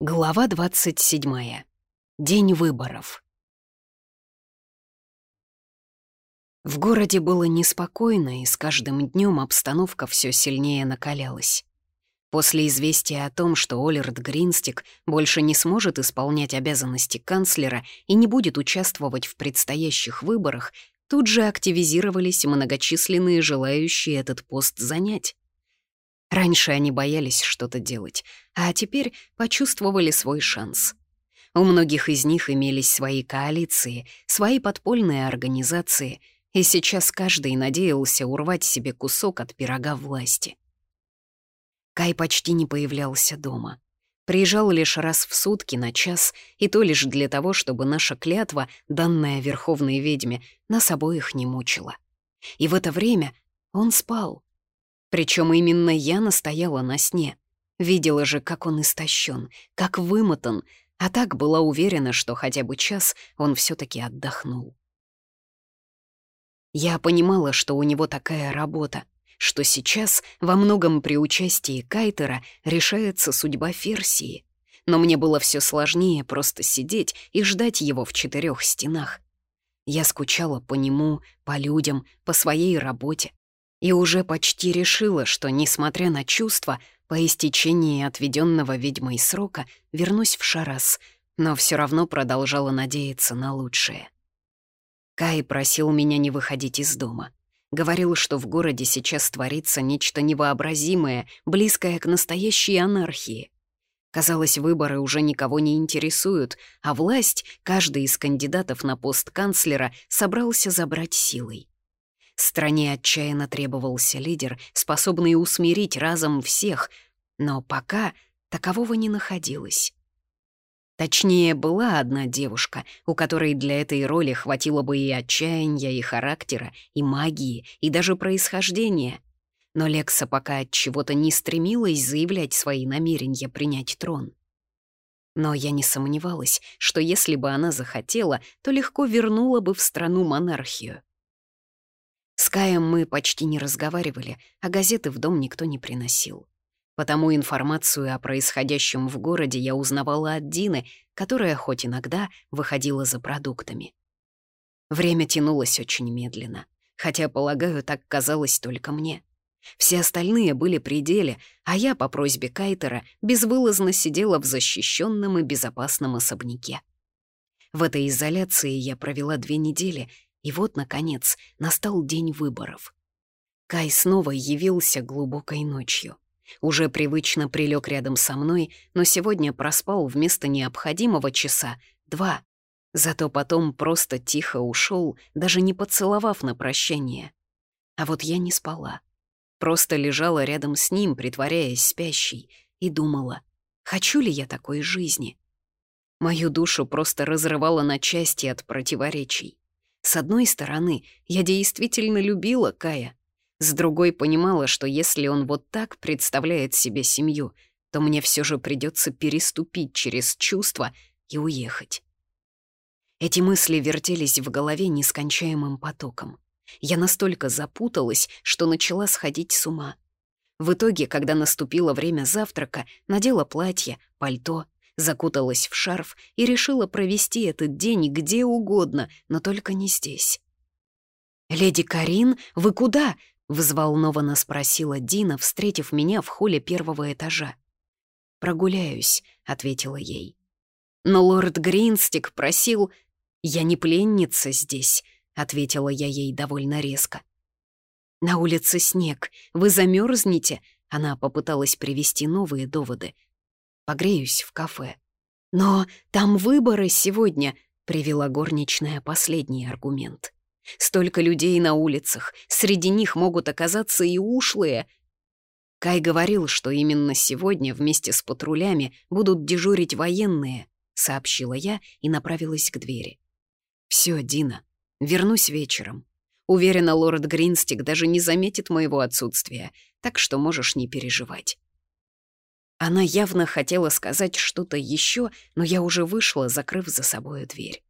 Глава 27. День выборов. В городе было неспокойно, и с каждым днем обстановка все сильнее накалялась. После известия о том, что Олерд Гринстик больше не сможет исполнять обязанности канцлера и не будет участвовать в предстоящих выборах, тут же активизировались многочисленные желающие этот пост занять. Раньше они боялись что-то делать, а теперь почувствовали свой шанс. У многих из них имелись свои коалиции, свои подпольные организации, и сейчас каждый надеялся урвать себе кусок от пирога власти. Кай почти не появлялся дома. Приезжал лишь раз в сутки на час, и то лишь для того, чтобы наша клятва, данная Верховной Ведьме, нас обоих не мучила. И в это время он спал — причем именно я настояла на сне. Видела же, как он истощен, как вымотан, а так была уверена, что хотя бы час он все таки отдохнул. Я понимала, что у него такая работа, что сейчас во многом при участии Кайтера решается судьба Ферсии. Но мне было все сложнее просто сидеть и ждать его в четырех стенах. Я скучала по нему, по людям, по своей работе и уже почти решила, что, несмотря на чувства, по истечении отведенного ведьмой срока вернусь в Шарас, но все равно продолжала надеяться на лучшее. Кай просил меня не выходить из дома. Говорил, что в городе сейчас творится нечто невообразимое, близкое к настоящей анархии. Казалось, выборы уже никого не интересуют, а власть каждый из кандидатов на пост канцлера собрался забрать силой. Стране отчаянно требовался лидер, способный усмирить разом всех, но пока такового не находилось. Точнее, была одна девушка, у которой для этой роли хватило бы и отчаяния, и характера, и магии, и даже происхождения. Но Лекса пока от чего-то не стремилась заявлять свои намерения принять трон. Но я не сомневалась, что если бы она захотела, то легко вернула бы в страну монархию. С Каем мы почти не разговаривали, а газеты в дом никто не приносил. Потому информацию о происходящем в городе я узнавала от Дины, которая хоть иногда выходила за продуктами. Время тянулось очень медленно, хотя, полагаю, так казалось только мне. Все остальные были при деле, а я по просьбе Кайтера безвылазно сидела в защищенном и безопасном особняке. В этой изоляции я провела две недели — и вот, наконец, настал день выборов. Кай снова явился глубокой ночью. Уже привычно прилег рядом со мной, но сегодня проспал вместо необходимого часа два. Зато потом просто тихо ушел, даже не поцеловав на прощание. А вот я не спала. Просто лежала рядом с ним, притворяясь спящей, и думала, хочу ли я такой жизни. Мою душу просто разрывало на части от противоречий. С одной стороны, я действительно любила Кая. С другой понимала, что если он вот так представляет себе семью, то мне все же придется переступить через чувства и уехать. Эти мысли вертелись в голове нескончаемым потоком. Я настолько запуталась, что начала сходить с ума. В итоге, когда наступило время завтрака, надела платье, пальто — закуталась в шарф и решила провести этот день где угодно, но только не здесь. «Леди Карин, вы куда?» — взволнованно спросила Дина, встретив меня в холле первого этажа. «Прогуляюсь», — ответила ей. «Но лорд Гринстик просил...» «Я не пленница здесь», — ответила я ей довольно резко. «На улице снег, вы замерзнете. Она попыталась привести новые доводы — погреюсь в кафе. «Но там выборы сегодня», — привела горничная последний аргумент. «Столько людей на улицах, среди них могут оказаться и ушлые». Кай говорил, что именно сегодня вместе с патрулями будут дежурить военные, сообщила я и направилась к двери. Все, Дина, вернусь вечером. Уверена, лорд Гринстик даже не заметит моего отсутствия, так что можешь не переживать. Она явно хотела сказать что-то еще, но я уже вышла, закрыв за собой дверь.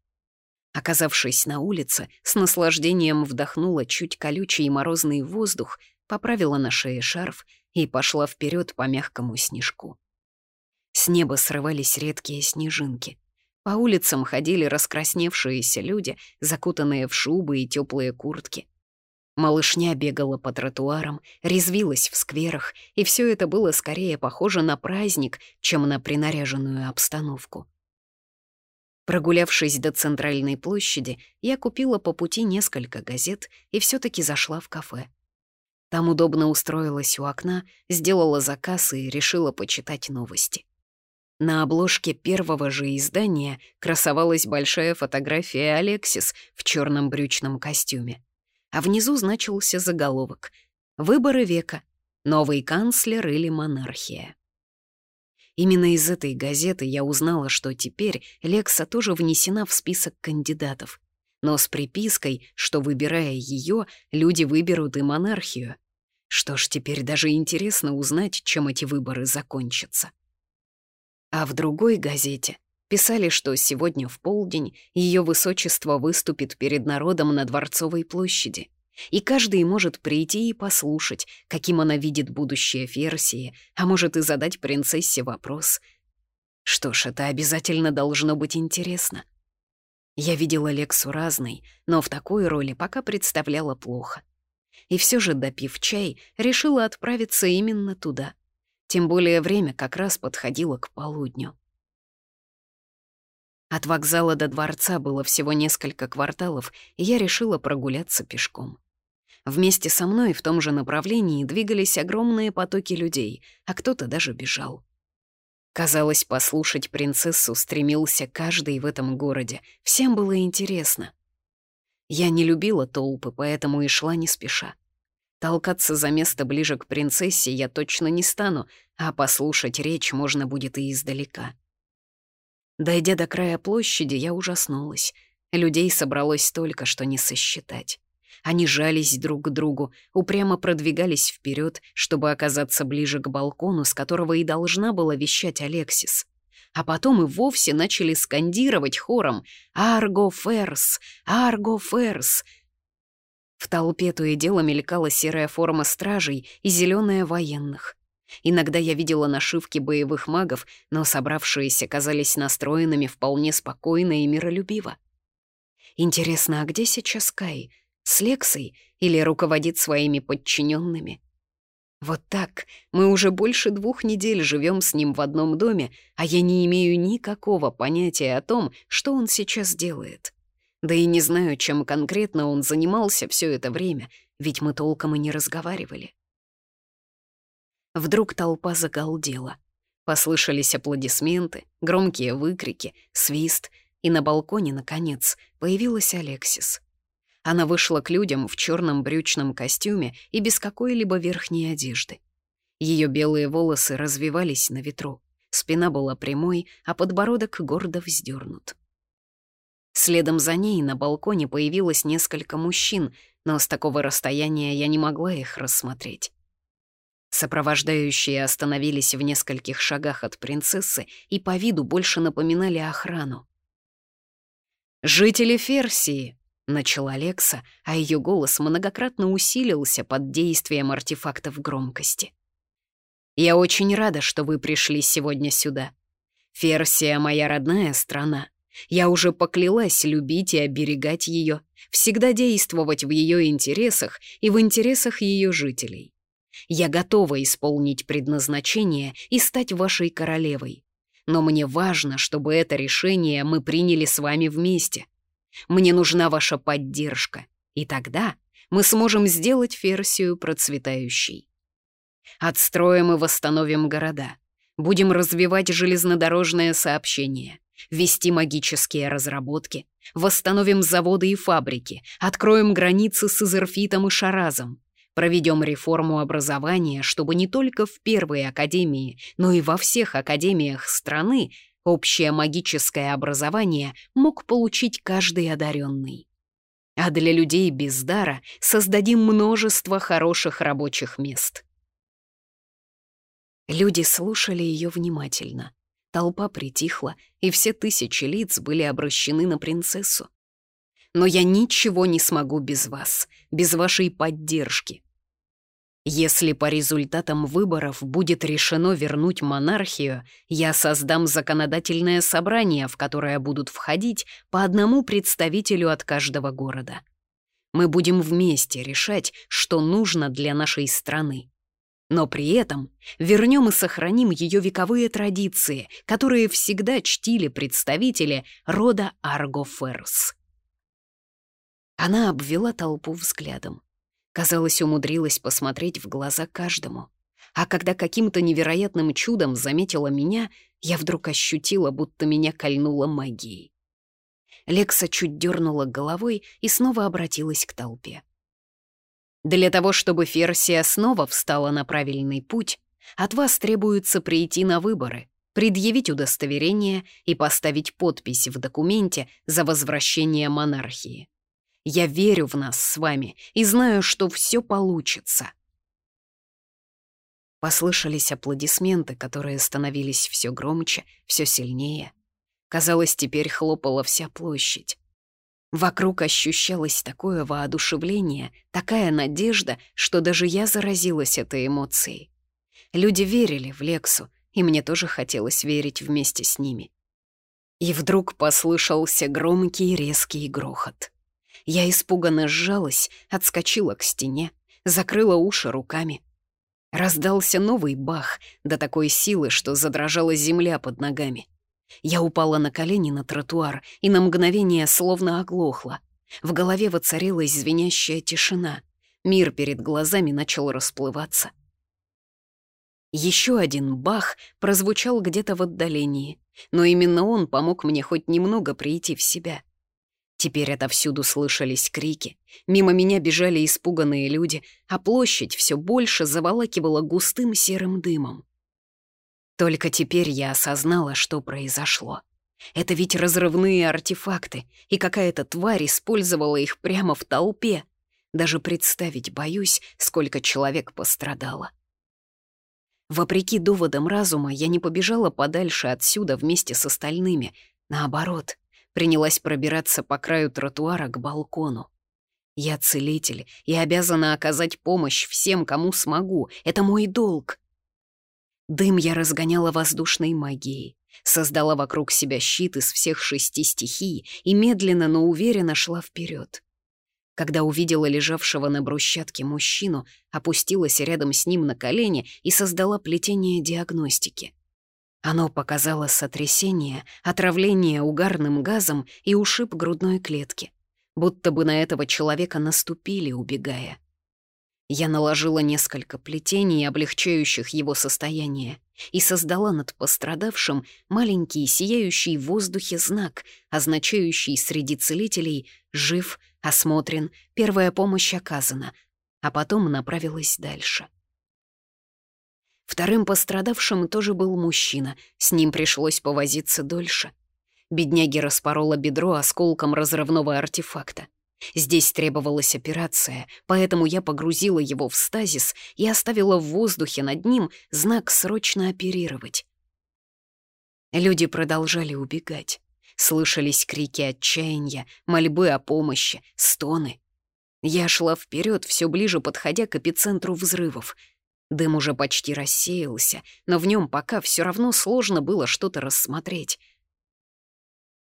Оказавшись на улице, с наслаждением вдохнула чуть колючий и морозный воздух, поправила на шее шарф и пошла вперед по мягкому снежку. С неба срывались редкие снежинки. По улицам ходили раскрасневшиеся люди, закутанные в шубы и теплые куртки. Малышня бегала по тротуарам, резвилась в скверах, и все это было скорее похоже на праздник, чем на принаряженную обстановку. Прогулявшись до центральной площади, я купила по пути несколько газет и все таки зашла в кафе. Там удобно устроилась у окна, сделала заказ и решила почитать новости. На обложке первого же издания красовалась большая фотография Алексис в черном брючном костюме. А внизу значился заголовок «Выборы века. Новый канцлер или монархия». Именно из этой газеты я узнала, что теперь Лекса тоже внесена в список кандидатов. Но с припиской, что, выбирая ее, люди выберут и монархию. Что ж, теперь даже интересно узнать, чем эти выборы закончатся. А в другой газете писали, что сегодня в полдень ее высочество выступит перед народом на Дворцовой площади, и каждый может прийти и послушать, каким она видит будущее Ферсии, а может и задать принцессе вопрос. Что ж, это обязательно должно быть интересно. Я видела Лексу разной, но в такой роли пока представляла плохо. И все же, допив чай, решила отправиться именно туда — тем более время как раз подходило к полудню. От вокзала до дворца было всего несколько кварталов, и я решила прогуляться пешком. Вместе со мной в том же направлении двигались огромные потоки людей, а кто-то даже бежал. Казалось, послушать принцессу стремился каждый в этом городе, всем было интересно. Я не любила толпы, поэтому и шла не спеша. Толкаться за место ближе к принцессе я точно не стану, а послушать речь можно будет и издалека. Дойдя до края площади, я ужаснулась. Людей собралось столько, что не сосчитать. Они жались друг к другу, упрямо продвигались вперед, чтобы оказаться ближе к балкону, с которого и должна была вещать Алексис. А потом и вовсе начали скандировать хором «Арго Ферс! Арго Ферс!» В толпе то и дело мелькала серая форма стражей и зеленая военных. Иногда я видела нашивки боевых магов, но собравшиеся казались настроенными вполне спокойно и миролюбиво. Интересно, а где сейчас Кай? С Лексой или руководит своими подчиненными? Вот так мы уже больше двух недель живем с ним в одном доме, а я не имею никакого понятия о том, что он сейчас делает. Да и не знаю, чем конкретно он занимался все это время, ведь мы толком и не разговаривали. Вдруг толпа загалдела. Послышались аплодисменты, громкие выкрики, свист, и на балконе, наконец, появилась Алексис. Она вышла к людям в черном брючном костюме и без какой-либо верхней одежды. Ее белые волосы развивались на ветру, спина была прямой, а подбородок гордо вздернут. Следом за ней на балконе появилось несколько мужчин, но с такого расстояния я не могла их рассмотреть. Сопровождающие остановились в нескольких шагах от принцессы и по виду больше напоминали охрану. «Жители Ферсии!» — начала Лекса, а ее голос многократно усилился под действием артефактов громкости. «Я очень рада, что вы пришли сегодня сюда. Ферсия — моя родная страна. Я уже поклялась любить и оберегать ее, всегда действовать в ее интересах и в интересах ее жителей. Я готова исполнить предназначение и стать вашей королевой. Но мне важно, чтобы это решение мы приняли с вами вместе. Мне нужна ваша поддержка, и тогда мы сможем сделать Ферсию процветающей. Отстроим и восстановим города. Будем развивать железнодорожное сообщение вести магические разработки, восстановим заводы и фабрики, откроем границы с Изерфитом и Шаразом, проведем реформу образования, чтобы не только в первой академии, но и во всех академиях страны общее магическое образование мог получить каждый одаренный. А для людей без дара создадим множество хороших рабочих мест. Люди слушали ее внимательно. Толпа притихла, и все тысячи лиц были обращены на принцессу. «Но я ничего не смогу без вас, без вашей поддержки». Если по результатам выборов будет решено вернуть монархию, я создам законодательное собрание, в которое будут входить по одному представителю от каждого города. Мы будем вместе решать, что нужно для нашей страны. Но при этом вернем и сохраним ее вековые традиции, которые всегда чтили представители рода Аргоферс. Она обвела толпу взглядом. Казалось, умудрилась посмотреть в глаза каждому. А когда каким-то невероятным чудом заметила меня, я вдруг ощутила, будто меня кольнула магией. Лекса чуть дернула головой и снова обратилась к толпе. Для того, чтобы Ферсия снова встала на правильный путь, от вас требуется прийти на выборы, предъявить удостоверение и поставить подпись в документе за возвращение монархии. Я верю в нас с вами и знаю, что все получится. Послышались аплодисменты, которые становились все громче, все сильнее. Казалось, теперь хлопала вся площадь. Вокруг ощущалось такое воодушевление, такая надежда, что даже я заразилась этой эмоцией. Люди верили в Лексу, и мне тоже хотелось верить вместе с ними. И вдруг послышался громкий резкий грохот. Я испуганно сжалась, отскочила к стене, закрыла уши руками. Раздался новый бах до такой силы, что задрожала земля под ногами. Я упала на колени на тротуар и на мгновение словно оглохла. В голове воцарилась звенящая тишина. Мир перед глазами начал расплываться. Еще один бах прозвучал где-то в отдалении, но именно он помог мне хоть немного прийти в себя. Теперь отовсюду слышались крики. Мимо меня бежали испуганные люди, а площадь все больше заволакивала густым серым дымом. Только теперь я осознала, что произошло. Это ведь разрывные артефакты, и какая-то тварь использовала их прямо в толпе. Даже представить боюсь, сколько человек пострадало. Вопреки доводам разума, я не побежала подальше отсюда вместе с остальными. Наоборот, принялась пробираться по краю тротуара к балкону. Я целитель и обязана оказать помощь всем, кому смогу. Это мой долг. Дым я разгоняла воздушной магией, создала вокруг себя щит из всех шести стихий и медленно, но уверенно шла вперед. Когда увидела лежавшего на брусчатке мужчину, опустилась рядом с ним на колени и создала плетение диагностики. Оно показало сотрясение, отравление угарным газом и ушиб грудной клетки, будто бы на этого человека наступили, убегая. Я наложила несколько плетений, облегчающих его состояние, и создала над пострадавшим маленький сияющий в воздухе знак, означающий среди целителей «жив», «осмотрен», «первая помощь оказана», а потом направилась дальше. Вторым пострадавшим тоже был мужчина, с ним пришлось повозиться дольше. Бедняги распорола бедро осколком разрывного артефакта. Здесь требовалась операция, поэтому я погрузила его в стазис и оставила в воздухе над ним знак «срочно оперировать». Люди продолжали убегать. Слышались крики отчаяния, мольбы о помощи, стоны. Я шла вперед, все ближе подходя к эпицентру взрывов — Дым уже почти рассеялся, но в нем пока все равно сложно было что-то рассмотреть.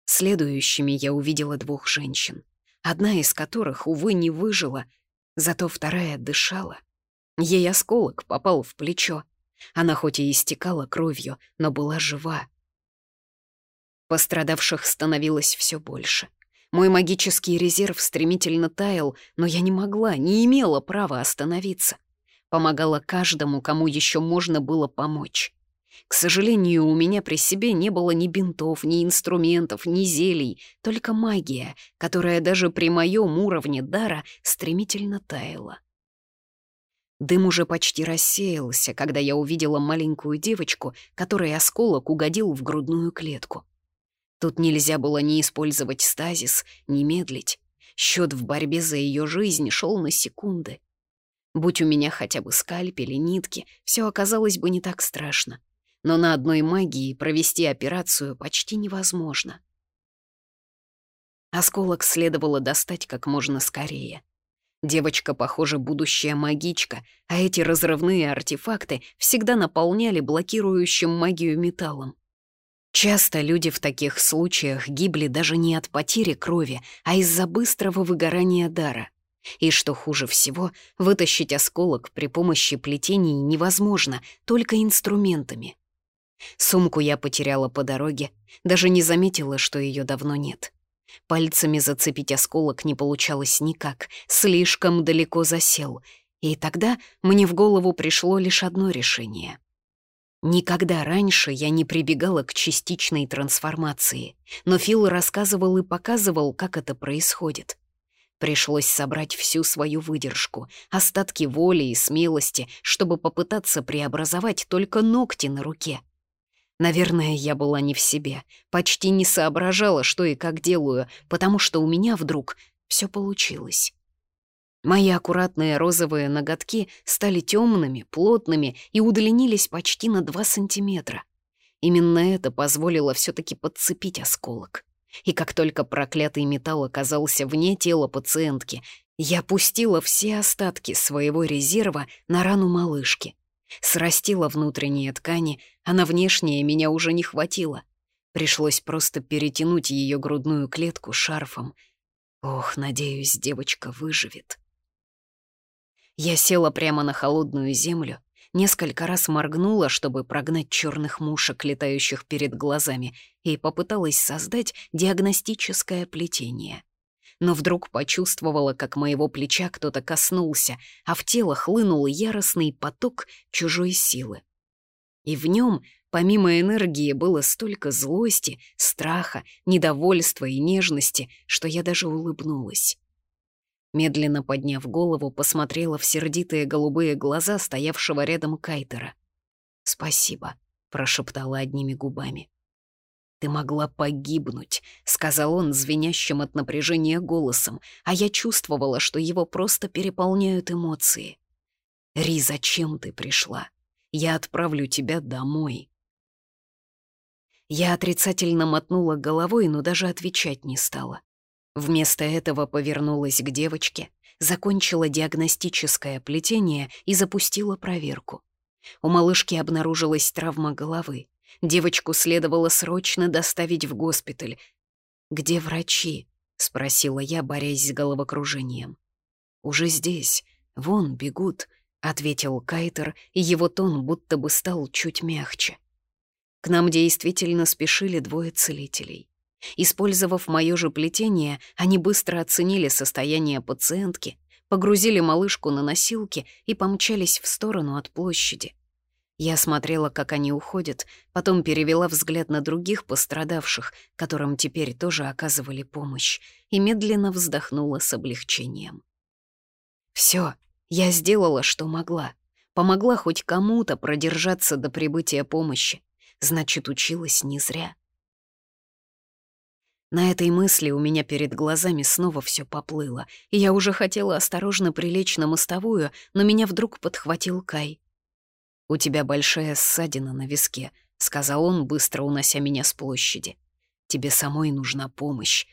Следующими я увидела двух женщин, одна из которых, увы, не выжила, зато вторая дышала. Ей осколок попал в плечо. Она хоть и истекала кровью, но была жива. Пострадавших становилось все больше. Мой магический резерв стремительно таял, но я не могла, не имела права остановиться помогала каждому, кому еще можно было помочь. К сожалению, у меня при себе не было ни бинтов, ни инструментов, ни зелий, только магия, которая даже при моем уровне дара стремительно таяла. Дым уже почти рассеялся, когда я увидела маленькую девочку, которой осколок угодил в грудную клетку. Тут нельзя было ни использовать стазис, ни медлить. Счет в борьбе за ее жизнь шел на секунды. Будь у меня хотя бы скальпель и нитки, все оказалось бы не так страшно. Но на одной магии провести операцию почти невозможно. Осколок следовало достать как можно скорее. Девочка, похоже, будущая магичка, а эти разрывные артефакты всегда наполняли блокирующим магию металлом. Часто люди в таких случаях гибли даже не от потери крови, а из-за быстрого выгорания дара. И что хуже всего, вытащить осколок при помощи плетений невозможно, только инструментами. Сумку я потеряла по дороге, даже не заметила, что ее давно нет. Пальцами зацепить осколок не получалось никак, слишком далеко засел. И тогда мне в голову пришло лишь одно решение. Никогда раньше я не прибегала к частичной трансформации, но Фил рассказывал и показывал, как это происходит. Пришлось собрать всю свою выдержку, остатки воли и смелости, чтобы попытаться преобразовать только ногти на руке. Наверное, я была не в себе, почти не соображала, что и как делаю, потому что у меня вдруг все получилось. Мои аккуратные розовые ноготки стали темными, плотными и удлинились почти на 2 сантиметра. Именно это позволило все таки подцепить осколок. И как только проклятый металл оказался вне тела пациентки, я пустила все остатки своего резерва на рану малышки. Срастила внутренние ткани, а на внешние меня уже не хватило. Пришлось просто перетянуть ее грудную клетку шарфом. Ох, надеюсь, девочка выживет. Я села прямо на холодную землю, несколько раз моргнула, чтобы прогнать черных мушек, летающих перед глазами, и попыталась создать диагностическое плетение но вдруг почувствовала, как моего плеча кто-то коснулся, а в тело хлынул яростный поток чужой силы. И в нем, помимо энергии, было столько злости, страха, недовольства и нежности, что я даже улыбнулась. Медленно подняв голову, посмотрела в сердитые голубые глаза стоявшего рядом Кайтера. «Спасибо», — прошептала одними губами. «Ты могла погибнуть», — сказал он звенящим от напряжения голосом, а я чувствовала, что его просто переполняют эмоции. «Ри, зачем ты пришла? Я отправлю тебя домой». Я отрицательно мотнула головой, но даже отвечать не стала. Вместо этого повернулась к девочке, закончила диагностическое плетение и запустила проверку. У малышки обнаружилась травма головы. Девочку следовало срочно доставить в госпиталь. «Где врачи?» — спросила я, борясь с головокружением. «Уже здесь. Вон бегут», — ответил Кайтер, и его тон будто бы стал чуть мягче. К нам действительно спешили двое целителей. Использовав моё же плетение, они быстро оценили состояние пациентки, погрузили малышку на носилки и помчались в сторону от площади. Я смотрела, как они уходят, потом перевела взгляд на других пострадавших, которым теперь тоже оказывали помощь, и медленно вздохнула с облегчением. Все, я сделала, что могла. Помогла хоть кому-то продержаться до прибытия помощи. Значит, училась не зря. На этой мысли у меня перед глазами снова все поплыло, и я уже хотела осторожно прилечь на мостовую, но меня вдруг подхватил Кай. «У тебя большая ссадина на виске», — сказал он, быстро унося меня с площади. «Тебе самой нужна помощь».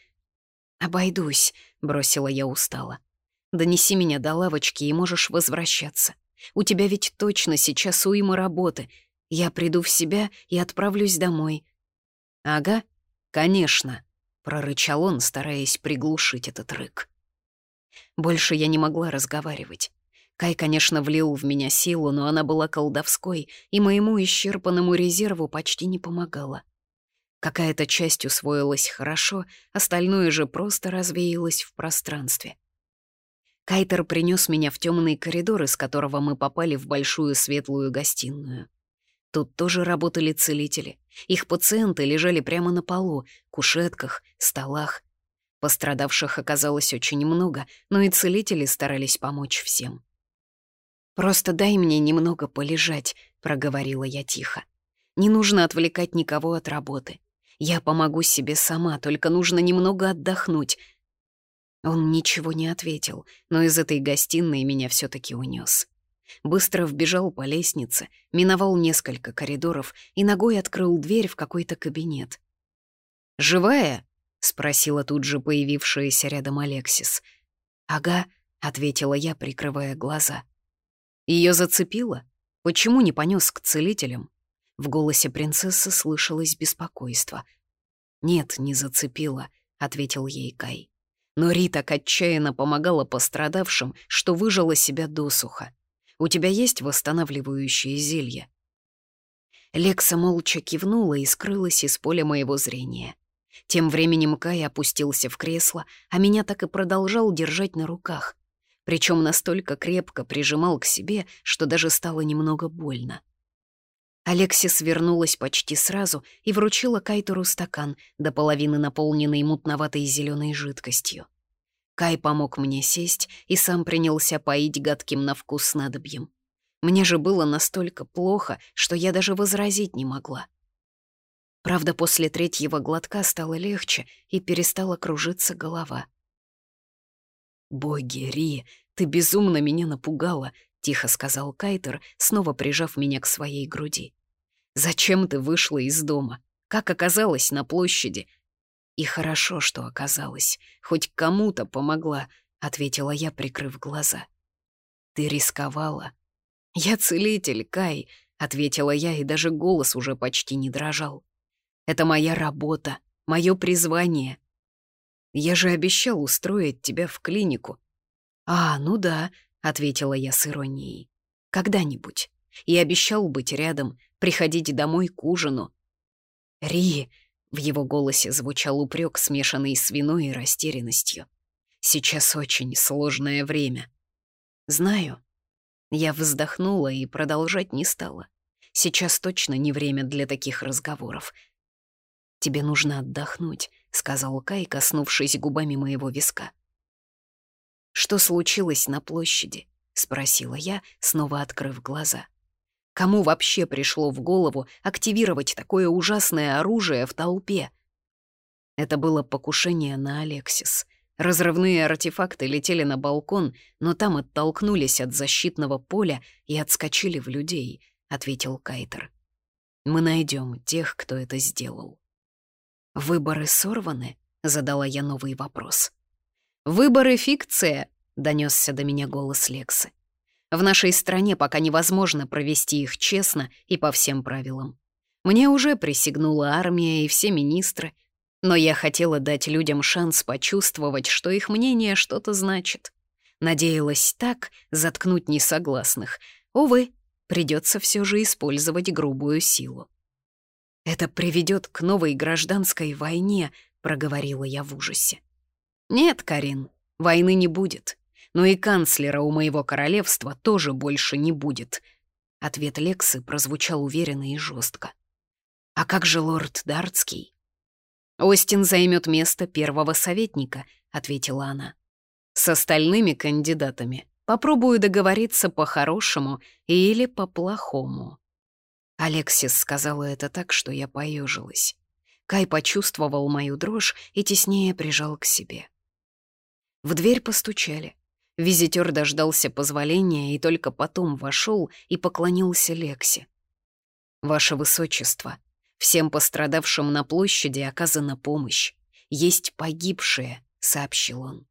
«Обойдусь», — бросила я устало. «Донеси меня до лавочки, и можешь возвращаться. У тебя ведь точно сейчас уйма работы. Я приду в себя и отправлюсь домой». «Ага, конечно», — прорычал он, стараясь приглушить этот рык. Больше я не могла разговаривать. Кай, конечно, влил в меня силу, но она была колдовской, и моему исчерпанному резерву почти не помогала. Какая-то часть усвоилась хорошо, остальное же просто развеялось в пространстве. Кайтер принес меня в темный коридор, из которого мы попали в большую светлую гостиную. Тут тоже работали целители. Их пациенты лежали прямо на полу, кушетках, столах. Пострадавших оказалось очень много, но и целители старались помочь всем. «Просто дай мне немного полежать», — проговорила я тихо. «Не нужно отвлекать никого от работы. Я помогу себе сама, только нужно немного отдохнуть». Он ничего не ответил, но из этой гостиной меня все таки унес. Быстро вбежал по лестнице, миновал несколько коридоров и ногой открыл дверь в какой-то кабинет. «Живая?» — спросила тут же появившаяся рядом Алексис. «Ага», — ответила я, прикрывая глаза. Ее зацепило? Почему не понес к целителям? В голосе принцессы слышалось беспокойство. «Нет, не зацепило», — ответил ей Кай. Но Ри так отчаянно помогала пострадавшим, что выжила себя досуха. «У тебя есть восстанавливающее зелье?» Лекса молча кивнула и скрылась из поля моего зрения. Тем временем Кай опустился в кресло, а меня так и продолжал держать на руках. Причем настолько крепко прижимал к себе, что даже стало немного больно. Алексис вернулась почти сразу и вручила Кайтору стакан, до половины наполненный мутноватой зеленой жидкостью. Кай помог мне сесть и сам принялся поить гадким на вкус надобьем. Мне же было настолько плохо, что я даже возразить не могла. Правда, после третьего глотка стало легче и перестала кружиться голова. «Боги, Ри, ты безумно меня напугала», тихо сказал Кайтер, снова прижав меня к своей груди. «Зачем ты вышла из дома? Как оказалась на площади?» «И хорошо, что оказалась. Хоть кому-то помогла», — ответила я, прикрыв глаза. «Ты рисковала». «Я целитель, Кай», — ответила я, и даже голос уже почти не дрожал. «Это моя работа, мое призвание. Я же обещал устроить тебя в клинику». «А, ну да», ответила я с иронией. Когда-нибудь. И обещал быть рядом, приходить домой к ужину. Ри, в его голосе звучал упрек, смешанный с виной и растерянностью. Сейчас очень сложное время. Знаю. Я вздохнула и продолжать не стала. Сейчас точно не время для таких разговоров. «Тебе нужно отдохнуть», — сказал Кай, коснувшись губами моего виска. «Что случилось на площади?» — спросила я, снова открыв глаза. «Кому вообще пришло в голову активировать такое ужасное оружие в толпе?» Это было покушение на Алексис. Разрывные артефакты летели на балкон, но там оттолкнулись от защитного поля и отскочили в людей, — ответил Кайтер. «Мы найдем тех, кто это сделал». «Выборы сорваны?» — задала я новый вопрос. «Выборы — фикция», — донесся до меня голос Лексы. «В нашей стране пока невозможно провести их честно и по всем правилам. Мне уже присягнула армия и все министры, но я хотела дать людям шанс почувствовать, что их мнение что-то значит. Надеялась так заткнуть несогласных. Увы, придется все же использовать грубую силу. «Это приведет к новой гражданской войне», — проговорила я в ужасе. «Нет, Карин, войны не будет. Но и канцлера у моего королевства тоже больше не будет». Ответ Лексы прозвучал уверенно и жестко. «А как же лорд Дартский?» «Остин займет место первого советника», — ответила она. «С остальными кандидатами попробую договориться по-хорошему или по-плохому». Алексис сказала это так, что я поежилась. Кай почувствовал мою дрожь и теснее прижал к себе. В дверь постучали. Визитер дождался позволения и только потом вошел и поклонился Лексе. «Ваше Высочество, всем пострадавшим на площади оказана помощь. Есть погибшие», — сообщил он.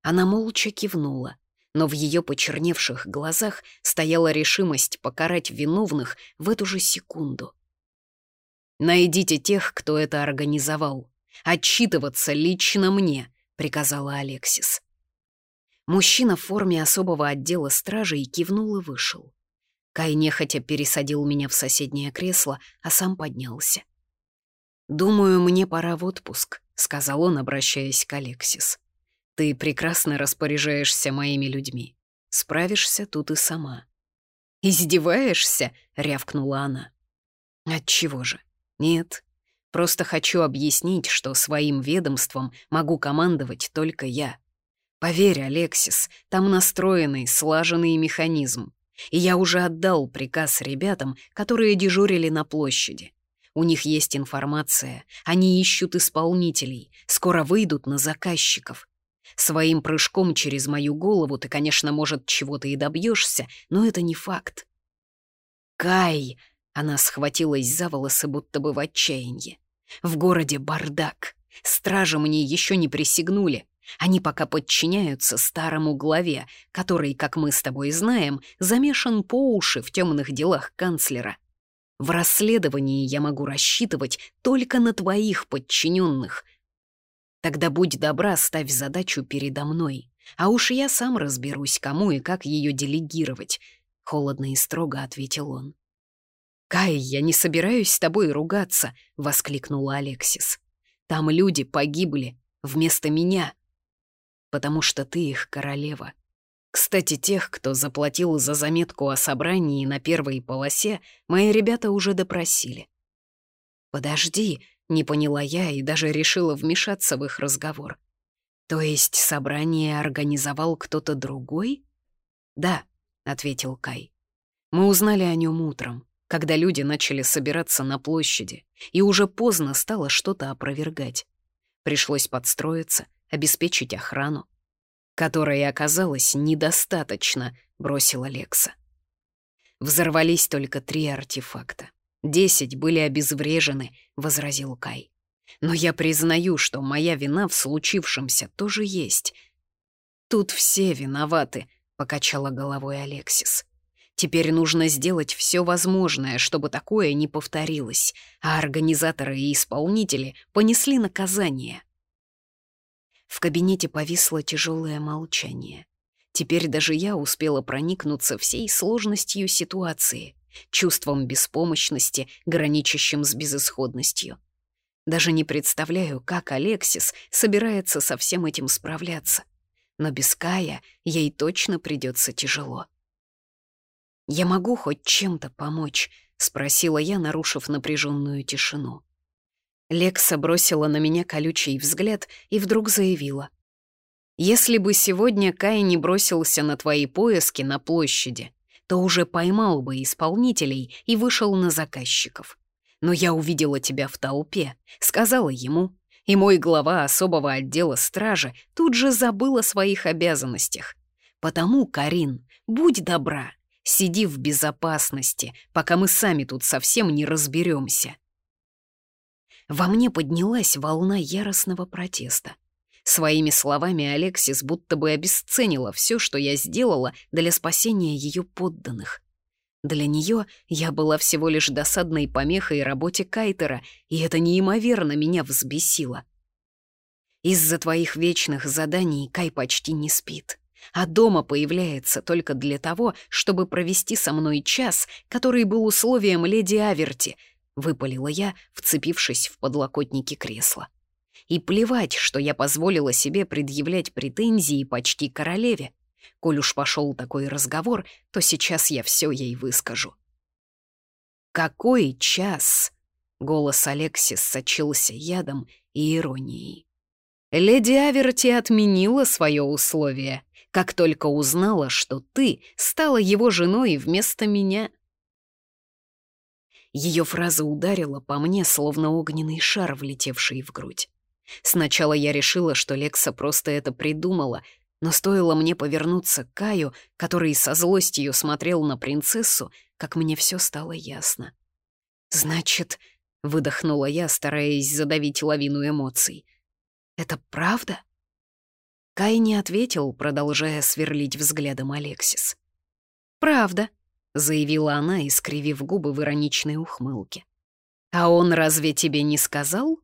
Она молча кивнула, но в ее почерневших глазах стояла решимость покарать виновных в эту же секунду. «Найдите тех, кто это организовал. Отчитываться лично мне», — приказала Алексис. Мужчина в форме особого отдела стражи и кивнул и вышел. Кай нехотя пересадил меня в соседнее кресло, а сам поднялся. «Думаю, мне пора в отпуск», — сказал он, обращаясь к Алексис. «Ты прекрасно распоряжаешься моими людьми. Справишься тут и сама». «Издеваешься?» — рявкнула она. «Отчего же? Нет, Просто хочу объяснить, что своим ведомством могу командовать только я. Поверь, Алексис, там настроенный, слаженный механизм. И я уже отдал приказ ребятам, которые дежурили на площади. У них есть информация, они ищут исполнителей, скоро выйдут на заказчиков. Своим прыжком через мою голову ты, конечно, может, чего-то и добьешься, но это не факт. «Кай!» — она схватилась за волосы, будто бы в отчаянии. В городе бардак. Стражи мне еще не присягнули. Они пока подчиняются старому главе, который, как мы с тобой знаем, замешан по уши в темных делах канцлера. В расследовании я могу рассчитывать только на твоих подчиненных. Тогда будь добра, ставь задачу передо мной, а уж я сам разберусь, кому и как ее делегировать», — холодно и строго ответил он. «Кай, я не собираюсь с тобой ругаться», — воскликнула Алексис. «Там люди погибли вместо меня, потому что ты их королева. Кстати, тех, кто заплатил за заметку о собрании на первой полосе, мои ребята уже допросили». «Подожди», — не поняла я и даже решила вмешаться в их разговор. «То есть собрание организовал кто-то другой?» «Да», — ответил Кай. «Мы узнали о нем утром когда люди начали собираться на площади, и уже поздно стало что-то опровергать. Пришлось подстроиться, обеспечить охрану, которой оказалось недостаточно, бросила Лекса. Взорвались только три артефакта. Десять были обезврежены, возразил Кай. Но я признаю, что моя вина в случившемся тоже есть. Тут все виноваты, покачала головой Алексис. Теперь нужно сделать все возможное, чтобы такое не повторилось, а организаторы и исполнители понесли наказание. В кабинете повисло тяжелое молчание. Теперь даже я успела проникнуться всей сложностью ситуации, чувством беспомощности, граничащим с безысходностью. Даже не представляю, как Алексис собирается со всем этим справляться. Но без Кая ей точно придется тяжело. «Я могу хоть чем-то помочь?» — спросила я, нарушив напряженную тишину. Лекса бросила на меня колючий взгляд и вдруг заявила. «Если бы сегодня Кай не бросился на твои поиски на площади, то уже поймал бы исполнителей и вышел на заказчиков. Но я увидела тебя в толпе, сказала ему, и мой глава особого отдела стражи тут же забыл о своих обязанностях. Потому, Карин, будь добра, Сиди в безопасности, пока мы сами тут совсем не разберемся. Во мне поднялась волна яростного протеста. Своими словами Алексис будто бы обесценила все, что я сделала для спасения ее подданных. Для нее я была всего лишь досадной помехой работе Кайтера, и это неимоверно меня взбесило. Из-за твоих вечных заданий Кай почти не спит а дома появляется только для того, чтобы провести со мной час, который был условием леди Аверти, выпалила я, вцепившись в подлокотники кресла. И плевать, что я позволила себе предъявлять претензии почти королеве. Коль уж пошел такой разговор, то сейчас я все ей выскажу. «Какой час?» — голос Алексис сочился ядом и иронией. «Леди Аверти отменила свое условие как только узнала, что ты стала его женой вместо меня. Ее фраза ударила по мне, словно огненный шар, влетевший в грудь. Сначала я решила, что Лекса просто это придумала, но стоило мне повернуться к Каю, который со злостью смотрел на принцессу, как мне все стало ясно. «Значит...» — выдохнула я, стараясь задавить лавину эмоций. «Это правда?» Кай не ответил, продолжая сверлить взглядом Алексис. «Правда», — заявила она, искривив губы в ироничной ухмылке. «А он разве тебе не сказал?»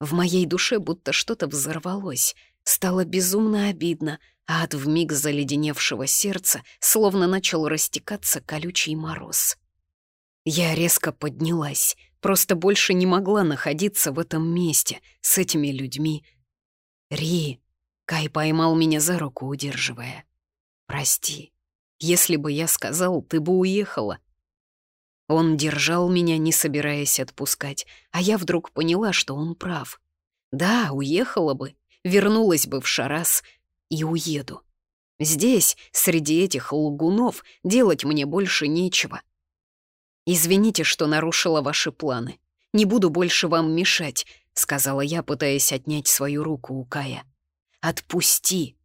В моей душе будто что-то взорвалось, стало безумно обидно, а от вмиг заледеневшего сердца словно начал растекаться колючий мороз. Я резко поднялась, просто больше не могла находиться в этом месте, с этими людьми. «Ри», Кай поймал меня за руку, удерживая. «Прости. Если бы я сказал, ты бы уехала». Он держал меня, не собираясь отпускать, а я вдруг поняла, что он прав. Да, уехала бы, вернулась бы в Шарас и уеду. Здесь, среди этих лгунов, делать мне больше нечего. Извините, что нарушила ваши планы. Не буду больше вам мешать, сказала я, пытаясь отнять свою руку у Кая. Отпусти!»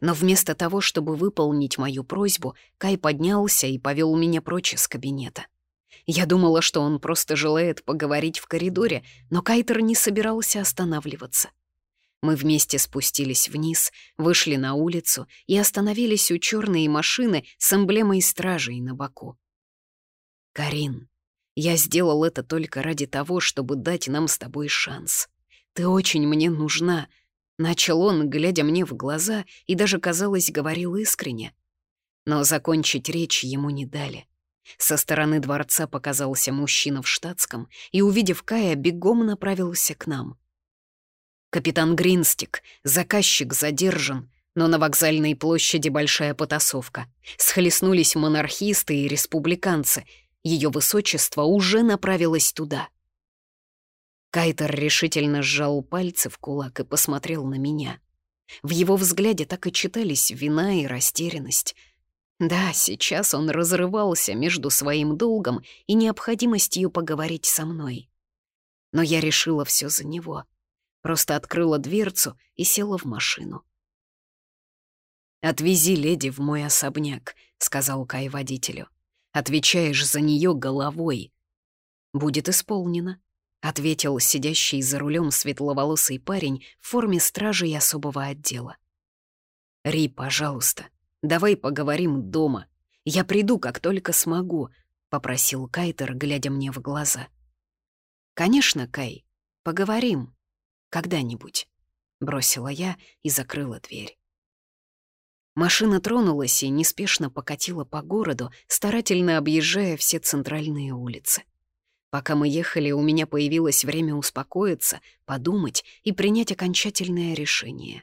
Но вместо того, чтобы выполнить мою просьбу, Кай поднялся и повел меня прочь из кабинета. Я думала, что он просто желает поговорить в коридоре, но Кайтер не собирался останавливаться. Мы вместе спустились вниз, вышли на улицу и остановились у черной машины с эмблемой стражей на боку. «Карин, я сделал это только ради того, чтобы дать нам с тобой шанс. Ты очень мне нужна», — начал он, глядя мне в глаза, и даже, казалось, говорил искренне. Но закончить речь ему не дали. Со стороны дворца показался мужчина в штатском и, увидев Кая, бегом направился к нам. Капитан Гринстик, заказчик задержан, но на вокзальной площади большая потасовка. Схлестнулись монархисты и республиканцы. Ее высочество уже направилось туда. Кайтер решительно сжал пальцы в кулак и посмотрел на меня. В его взгляде так и читались вина и растерянность. Да, сейчас он разрывался между своим долгом и необходимостью поговорить со мной. Но я решила все за него — Просто открыла дверцу и села в машину. «Отвези леди в мой особняк», — сказал Кай водителю. «Отвечаешь за нее головой». «Будет исполнено», — ответил сидящий за рулем светловолосый парень в форме стражи и особого отдела. «Ри, пожалуйста, давай поговорим дома. Я приду, как только смогу», — попросил Кайтер, глядя мне в глаза. «Конечно, Кай, поговорим», когда-нибудь», — бросила я и закрыла дверь. Машина тронулась и неспешно покатила по городу, старательно объезжая все центральные улицы. Пока мы ехали, у меня появилось время успокоиться, подумать и принять окончательное решение.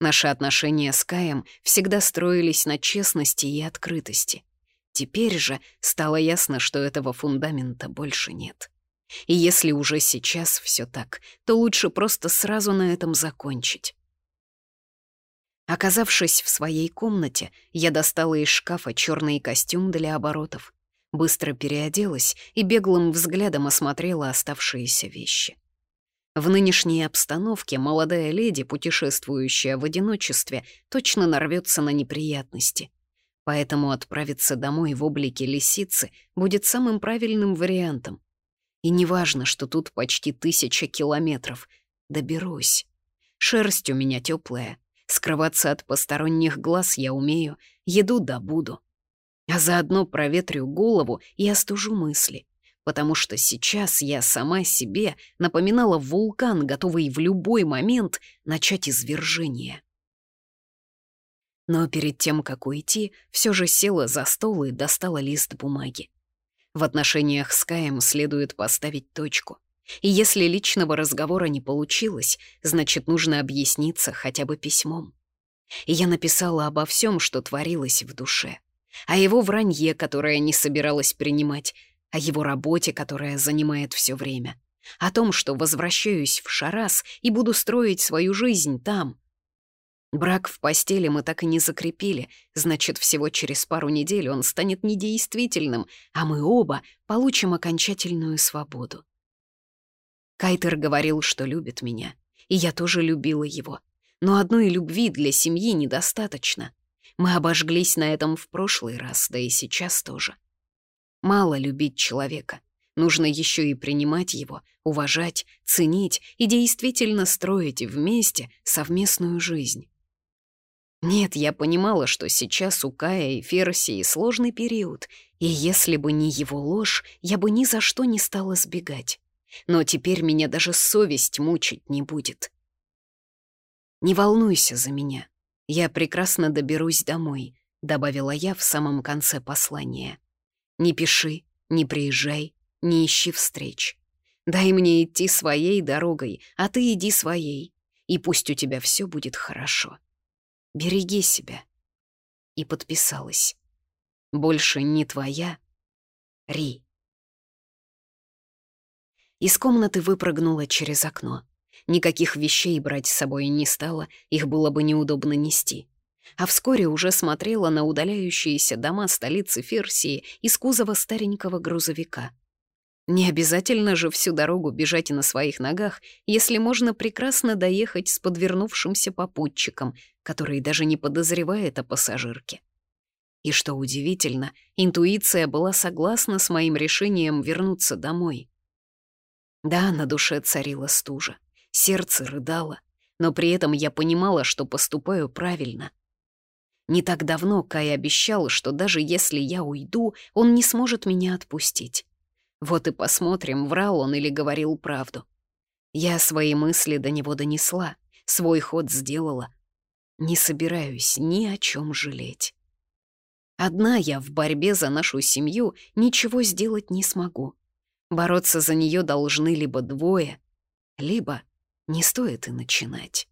Наши отношения с Каем всегда строились на честности и открытости. Теперь же стало ясно, что этого фундамента больше нет. И если уже сейчас все так, то лучше просто сразу на этом закончить. Оказавшись в своей комнате, я достала из шкафа черный костюм для оборотов, быстро переоделась и беглым взглядом осмотрела оставшиеся вещи. В нынешней обстановке молодая леди, путешествующая в одиночестве, точно нарвется на неприятности. Поэтому отправиться домой в облике лисицы будет самым правильным вариантом. И неважно, что тут почти тысяча километров. Доберусь. Шерсть у меня теплая. Скрываться от посторонних глаз я умею. Еду добуду. А заодно проветрю голову и остужу мысли. Потому что сейчас я сама себе напоминала вулкан, готовый в любой момент начать извержение. Но перед тем, как уйти, все же села за стол и достала лист бумаги. В отношениях с Каем следует поставить точку. И если личного разговора не получилось, значит, нужно объясниться хотя бы письмом. И я написала обо всем, что творилось в душе. О его вранье, которое не собиралась принимать, о его работе, которая занимает все время, о том, что возвращаюсь в Шарас и буду строить свою жизнь там, Брак в постели мы так и не закрепили, значит, всего через пару недель он станет недействительным, а мы оба получим окончательную свободу. Кайтер говорил, что любит меня, и я тоже любила его. Но одной любви для семьи недостаточно. Мы обожглись на этом в прошлый раз, да и сейчас тоже. Мало любить человека. Нужно еще и принимать его, уважать, ценить и действительно строить вместе совместную жизнь. Нет, я понимала, что сейчас у Кая и Ферсии сложный период, и если бы не его ложь, я бы ни за что не стала сбегать. Но теперь меня даже совесть мучить не будет. «Не волнуйся за меня. Я прекрасно доберусь домой», — добавила я в самом конце послания. «Не пиши, не приезжай, не ищи встреч. Дай мне идти своей дорогой, а ты иди своей, и пусть у тебя все будет хорошо». Береги себя. И подписалась. Больше не твоя, Ри. Из комнаты выпрыгнула через окно. Никаких вещей брать с собой не стала, их было бы неудобно нести. А вскоре уже смотрела на удаляющиеся дома столицы Ферсии из кузова старенького грузовика — не обязательно же всю дорогу бежать на своих ногах, если можно прекрасно доехать с подвернувшимся попутчиком, который даже не подозревает о пассажирке. И что удивительно, интуиция была согласна с моим решением вернуться домой. Да, на душе царила стужа, сердце рыдало, но при этом я понимала, что поступаю правильно. Не так давно Кай обещал, что даже если я уйду, он не сможет меня отпустить. Вот и посмотрим, врал он или говорил правду. Я свои мысли до него донесла, свой ход сделала. Не собираюсь ни о чем жалеть. Одна я в борьбе за нашу семью ничего сделать не смогу. Бороться за нее должны либо двое, либо не стоит и начинать.